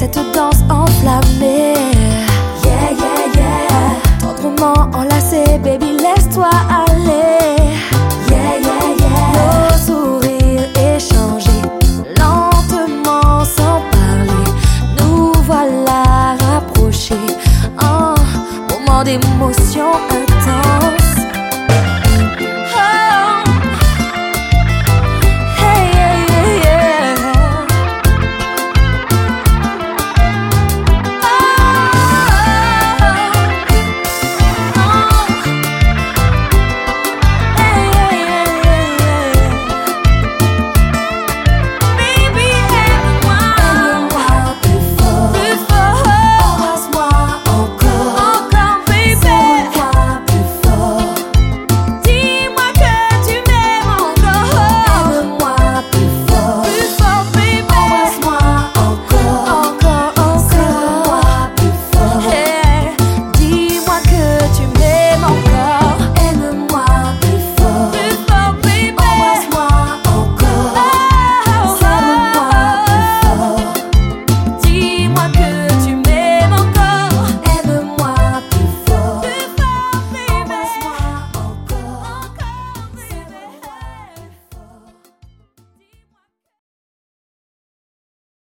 cette danse enflammée.